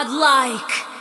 godlike!